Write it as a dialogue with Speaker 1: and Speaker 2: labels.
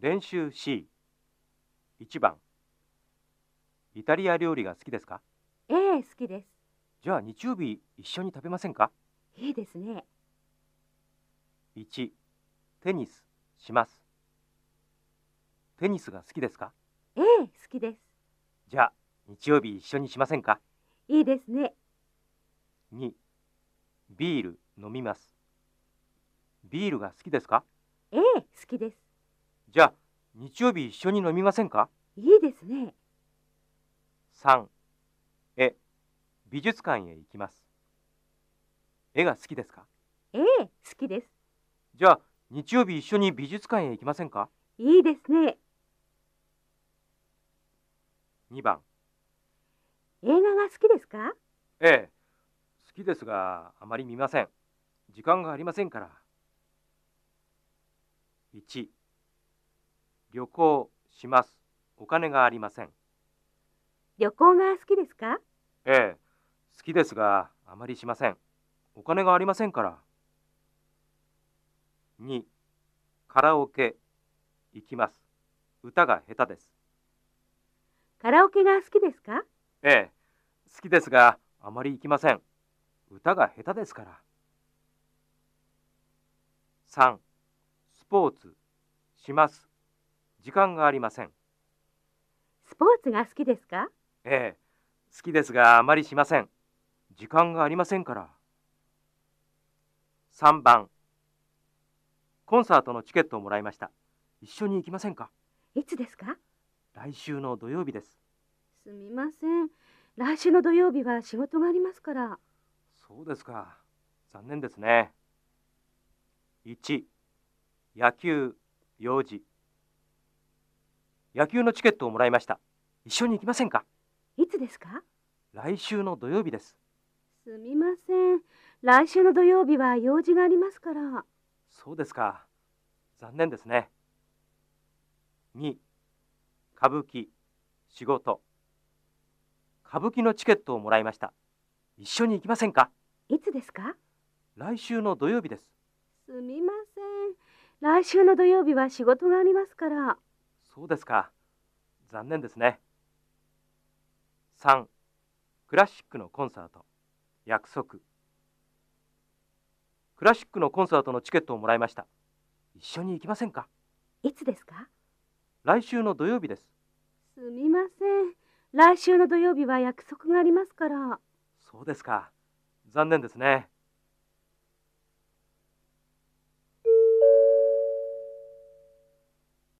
Speaker 1: 練習 C1 番イタリア料理が好きですか？
Speaker 2: ええ、好きです。
Speaker 1: じゃあ日曜日一緒に食べませんか？
Speaker 2: いいですね。
Speaker 1: 1テニスしますテニスが好きですか？
Speaker 2: ええ、好きです。
Speaker 1: じゃあ日曜日一緒にしませんか？
Speaker 2: いいですね。
Speaker 1: 2ビール飲みますビールが好きですか？
Speaker 2: ええ、好きです。
Speaker 1: じゃあ日曜日一緒に飲みませんか？
Speaker 2: いいですね。
Speaker 1: 3絵美術館へ行きます。絵が好きですか？
Speaker 2: ええ、好きです。
Speaker 1: じゃあ日曜日一緒に美術館へ行きませんか？
Speaker 2: いいですね。
Speaker 1: 2番。
Speaker 2: 映画が好きですか？
Speaker 1: ええ好きですがあまり見ません。時間がありませんから。1旅行します。お金がありません。
Speaker 2: 旅行が好きですか？
Speaker 1: ええ好きですがあまりしません。お金がありませんから。2カラオケ行きます。歌が下手です。
Speaker 2: カラオケが好きですか？
Speaker 1: ええ好きですがあまり行きません。歌が下手ですから。3スポーツします時間がありません。
Speaker 2: スポーツが好きですか？
Speaker 1: ええ好きですがあまりしません。時間がありませんから。3番。コンサートのチケットをもらいました。一緒に行きませんか？
Speaker 2: いつですか？
Speaker 1: 来週の土曜日です。
Speaker 2: すみません。来週の土曜日は仕事がありますから。
Speaker 1: そうですか。残念ですね。1野球。用事野球のチケットをもらいました。一緒に行きませんか？
Speaker 2: いつですか？
Speaker 1: 来週の土曜日です。
Speaker 2: すみません。来週の土曜日は用事がありますから。
Speaker 1: そうですか。残念ですね。2歌舞伎仕事。歌舞伎のチケットをもらいました。一緒に行きませんか？
Speaker 2: いつですか？
Speaker 1: 来週の土曜日です。
Speaker 2: すみません。来週の土曜日は仕事がありますから。
Speaker 1: そうですか。残念ですね。3クラシックのコンサート。約束。クラシックのコンサートのチケットをもらいました。一緒に行きませんか？
Speaker 2: いつですか？
Speaker 1: 来週の土曜日です。
Speaker 2: すみません。来週の土曜日は約束がありますから。
Speaker 1: そうですか。残念ですね